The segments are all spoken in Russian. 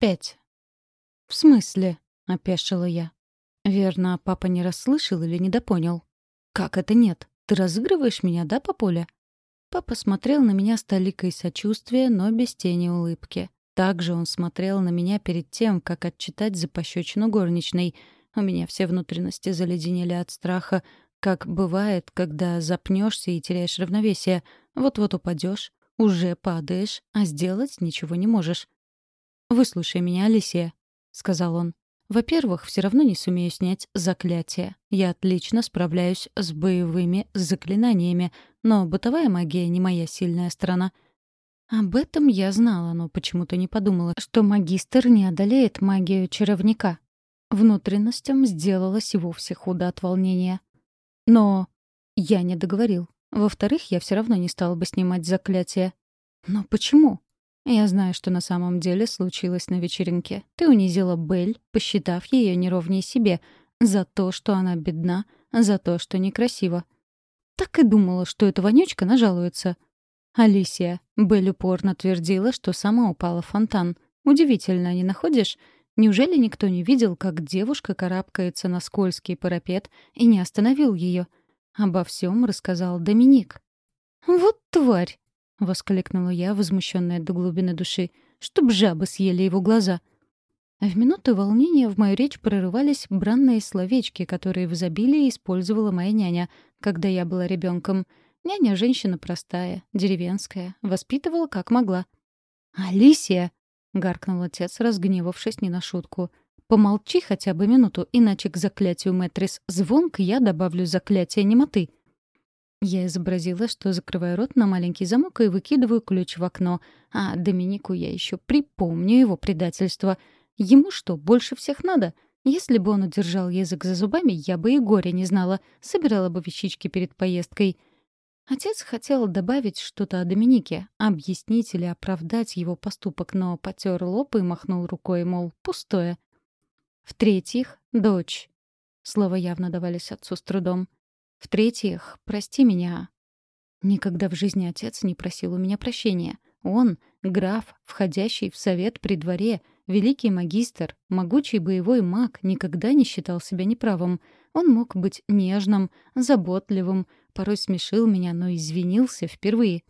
Пять. «В смысле?» — опешила я. Верно, папа не расслышал или недопонял. «Как это нет? Ты разыгрываешь меня, да, папуля?» Папа смотрел на меня с толикой сочувствия, но без тени улыбки. Также он смотрел на меня перед тем, как отчитать за пощечину горничной. У меня все внутренности заледенели от страха, как бывает, когда запнешься и теряешь равновесие. Вот-вот упадешь, уже падаешь, а сделать ничего не можешь. «Выслушай меня, Алисия», — сказал он. «Во-первых, все равно не сумею снять заклятие. Я отлично справляюсь с боевыми заклинаниями, но бытовая магия не моя сильная сторона». Об этом я знала, но почему-то не подумала, что магистр не одолеет магию чаровника. Внутренностям сделалось и вовсе худо от волнения. Но я не договорил. Во-вторых, я все равно не стала бы снимать заклятие. Но почему? Я знаю, что на самом деле случилось на вечеринке. Ты унизила Белль, посчитав ее неровнее себе, за то, что она бедна, за то, что некрасива. Так и думала, что эта вонючка нажалуется. Алисия. Белль упорно твердила, что сама упала в фонтан. Удивительно, не находишь? Неужели никто не видел, как девушка карабкается на скользкий парапет и не остановил ее? Обо всем рассказал Доминик. «Вот тварь!» — воскликнула я, возмущенная до глубины души. «Чтоб жабы съели его глаза!» В минуты волнения в мою речь прорывались бранные словечки, которые в изобилии использовала моя няня, когда я была ребенком. Няня — женщина простая, деревенская, воспитывала как могла. «Алисия!» — гаркнул отец, разгневавшись не на шутку. «Помолчи хотя бы минуту, иначе к заклятию Мэтрис звонк я добавлю заклятие немоты». Я изобразила, что закрываю рот на маленький замок и выкидываю ключ в окно. А Доминику я еще припомню его предательство. Ему что, больше всех надо? Если бы он удержал язык за зубами, я бы и горя не знала. Собирала бы вещички перед поездкой. Отец хотел добавить что-то о Доминике, объяснить или оправдать его поступок, но потер лоб и махнул рукой, мол, пустое. В-третьих, дочь. Слова явно давались отцу с трудом. В-третьих, прости меня. Никогда в жизни отец не просил у меня прощения. Он — граф, входящий в совет при дворе, великий магистр, могучий боевой маг, никогда не считал себя неправым. Он мог быть нежным, заботливым, порой смешил меня, но извинился впервые.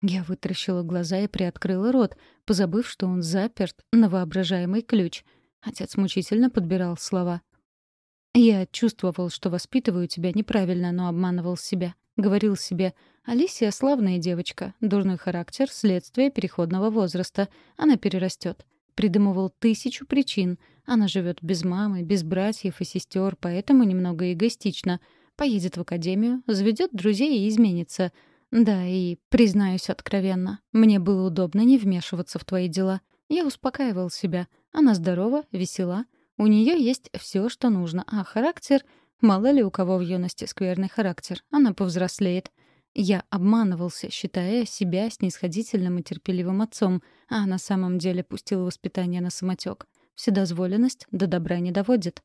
Я вытаращила глаза и приоткрыла рот, позабыв, что он заперт на воображаемый ключ. Отец мучительно подбирал слова — я чувствовал, что воспитываю тебя неправильно, но обманывал себя. Говорил себе, Алисия славная девочка, дурной характер — следствие переходного возраста. Она перерастет. Придумывал тысячу причин. Она живет без мамы, без братьев и сестер, поэтому немного эгоистично. Поедет в академию, заведет друзей и изменится. Да, и, признаюсь откровенно, мне было удобно не вмешиваться в твои дела. Я успокаивал себя. Она здорова, весела — у нее есть все, что нужно, а характер... Мало ли у кого в юности скверный характер. Она повзрослеет. Я обманывался, считая себя снисходительным и терпеливым отцом, а на самом деле пустил воспитание на самотек. Вседозволенность до добра не доводит.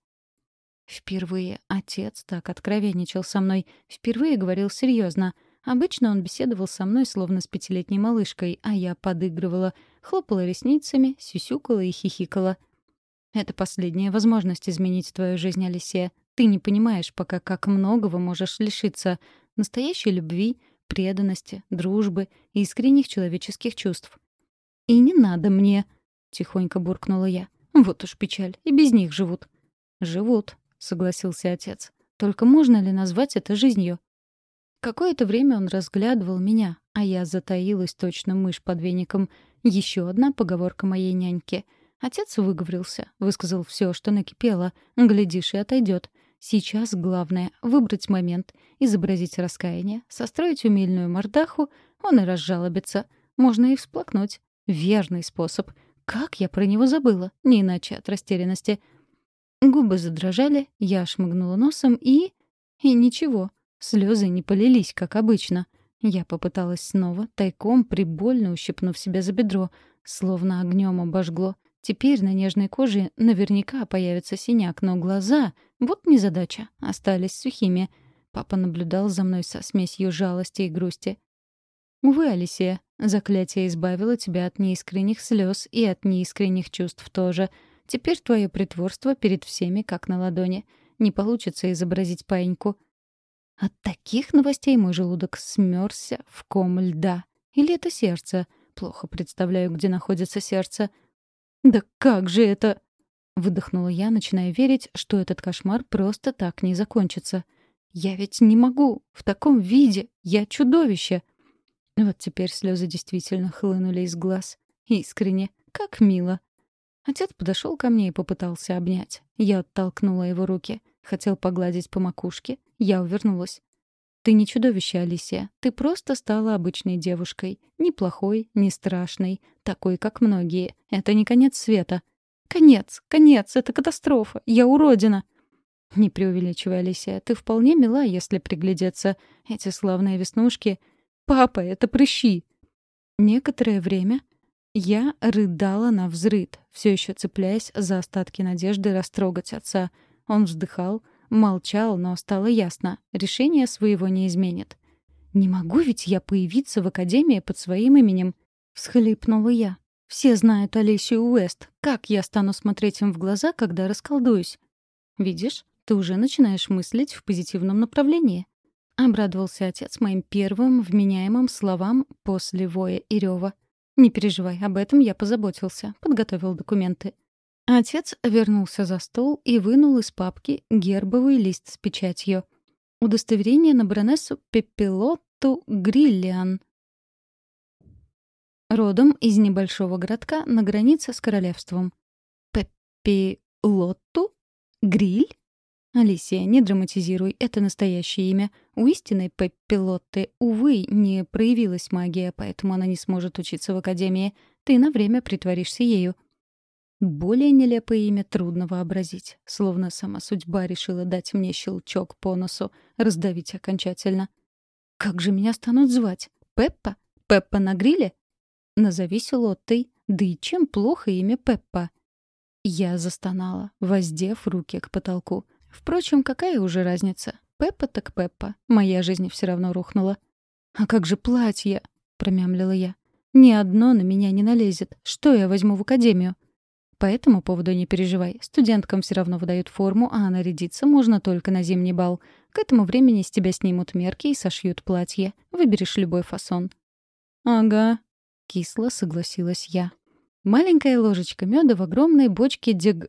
Впервые отец так откровенничал со мной, впервые говорил серьезно. Обычно он беседовал со мной словно с пятилетней малышкой, а я подыгрывала, хлопала ресницами, сюсюкала и хихикала — это последняя возможность изменить твою жизнь, Алисия. Ты не понимаешь пока, как многого можешь лишиться. Настоящей любви, преданности, дружбы и искренних человеческих чувств. «И не надо мне!» — тихонько буркнула я. «Вот уж печаль, и без них живут». «Живут», — согласился отец. «Только можно ли назвать это жизнью?» Какое-то время он разглядывал меня, а я затаилась точно мышь под веником. Еще одна поговорка моей няньки — Отец выговорился, высказал все, что накипело. Глядишь, и отойдет. Сейчас главное — выбрать момент, изобразить раскаяние, состроить умильную мордаху, он и разжалобится. Можно и всплакнуть. Верный способ. Как я про него забыла, не иначе от растерянности. Губы задрожали, я шмыгнула носом и... И ничего, слезы не полились, как обычно. Я попыталась снова, тайком, прибольно ущипнув себя за бедро, словно огнем обожгло. Теперь на нежной коже наверняка появится синяк, но глаза, вот незадача, остались сухими. Папа наблюдал за мной со смесью жалости и грусти. Увы, Алисия, заклятие избавило тебя от неискренних слез и от неискренних чувств тоже. Теперь твое притворство перед всеми как на ладони. Не получится изобразить паиньку. От таких новостей мой желудок смёрся в ком льда. Или это сердце? Плохо представляю, где находится сердце. «Да как же это...» — выдохнула я, начиная верить, что этот кошмар просто так не закончится. «Я ведь не могу! В таком виде! Я чудовище!» Вот теперь слезы действительно хлынули из глаз. Искренне. Как мило. Отец подошел ко мне и попытался обнять. Я оттолкнула его руки. Хотел погладить по макушке. Я увернулась. «Ты не чудовище, Алисия. Ты просто стала обычной девушкой. Ни плохой, ни страшной. Такой, как многие. Это не конец света. Конец, конец, это катастрофа. Я уродина». «Не преувеличивай, Алисия. Ты вполне мила, если приглядеться. Эти славные веснушки. Папа, это прыщи!» Некоторое время я рыдала на взрыд, все еще цепляясь за остатки надежды растрогать отца. Он вздыхал, Молчал, но стало ясно. Решение своего не изменит. «Не могу ведь я появиться в академии под своим именем?» — всхлипнула я. «Все знают Алисию Уэст. Как я стану смотреть им в глаза, когда расколдуюсь?» «Видишь, ты уже начинаешь мыслить в позитивном направлении». Обрадовался отец моим первым вменяемым словам после воя и рёва. «Не переживай, об этом я позаботился, подготовил документы. Отец вернулся за стол и вынул из папки гербовый лист с печатью. Удостоверение на баронессу Пепелотту Гриллиан. Родом из небольшого городка на границе с королевством. Пепелотту? Гриль? Алисия, не драматизируй, это настоящее имя. У истинной Пеппелотты, увы, не проявилась магия, поэтому она не сможет учиться в академии. Ты на время притворишься ею. Более нелепое имя трудно вообразить. Словно сама судьба решила дать мне щелчок по носу, раздавить окончательно. «Как же меня станут звать? Пеппа? Пеппа на гриле?» «Назовись Лоттой. Да и чем плохо имя Пеппа?» Я застонала, воздев руки к потолку. Впрочем, какая уже разница? Пеппа так Пеппа. Моя жизнь все равно рухнула. «А как же платье?» — промямлила я. «Ни одно на меня не налезет. Что я возьму в академию?» По этому поводу не переживай. Студенткам все равно выдают форму, а нарядиться можно только на зимний бал. К этому времени с тебя снимут мерки и сошьют платье. Выберешь любой фасон. «Ага», — кисло согласилась я. Маленькая ложечка меда в огромной бочке дег...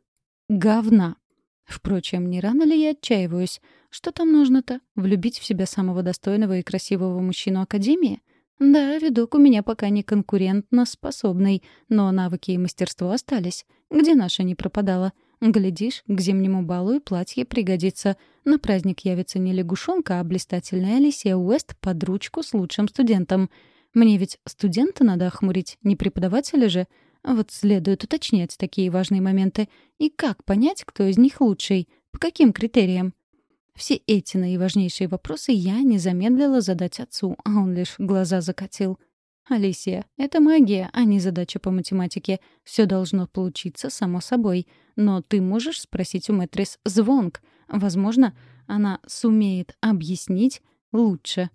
говна. Впрочем, не рано ли я отчаиваюсь? Что там нужно-то? Влюбить в себя самого достойного и красивого мужчину Академии? Да, видок у меня пока не конкурентно способный, но навыки и мастерство остались. Где наша не пропадала? Глядишь, к зимнему балу и платье пригодится. На праздник явится не лягушонка, а блистательная Алисия Уэст под ручку с лучшим студентом. Мне ведь студента надо охмурить, не преподавателя же. Вот следует уточнять такие важные моменты. И как понять, кто из них лучший? По каким критериям? Все эти наиважнейшие вопросы я не замедлила задать отцу, а он лишь глаза закатил — «Алисия, это магия, а не задача по математике. Все должно получиться само собой. Но ты можешь спросить у мэтрис Звонг. Возможно, она сумеет объяснить лучше».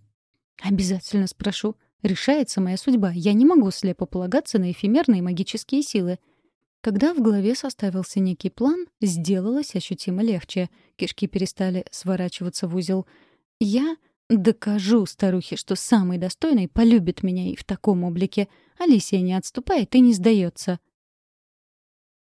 «Обязательно спрошу. Решается моя судьба. Я не могу слепо полагаться на эфемерные магические силы». Когда в голове составился некий план, сделалось ощутимо легче. Кишки перестали сворачиваться в узел. Я Докажу старухе, что самый достойный полюбит меня и в таком облике. Алисия не отступает и не сдается.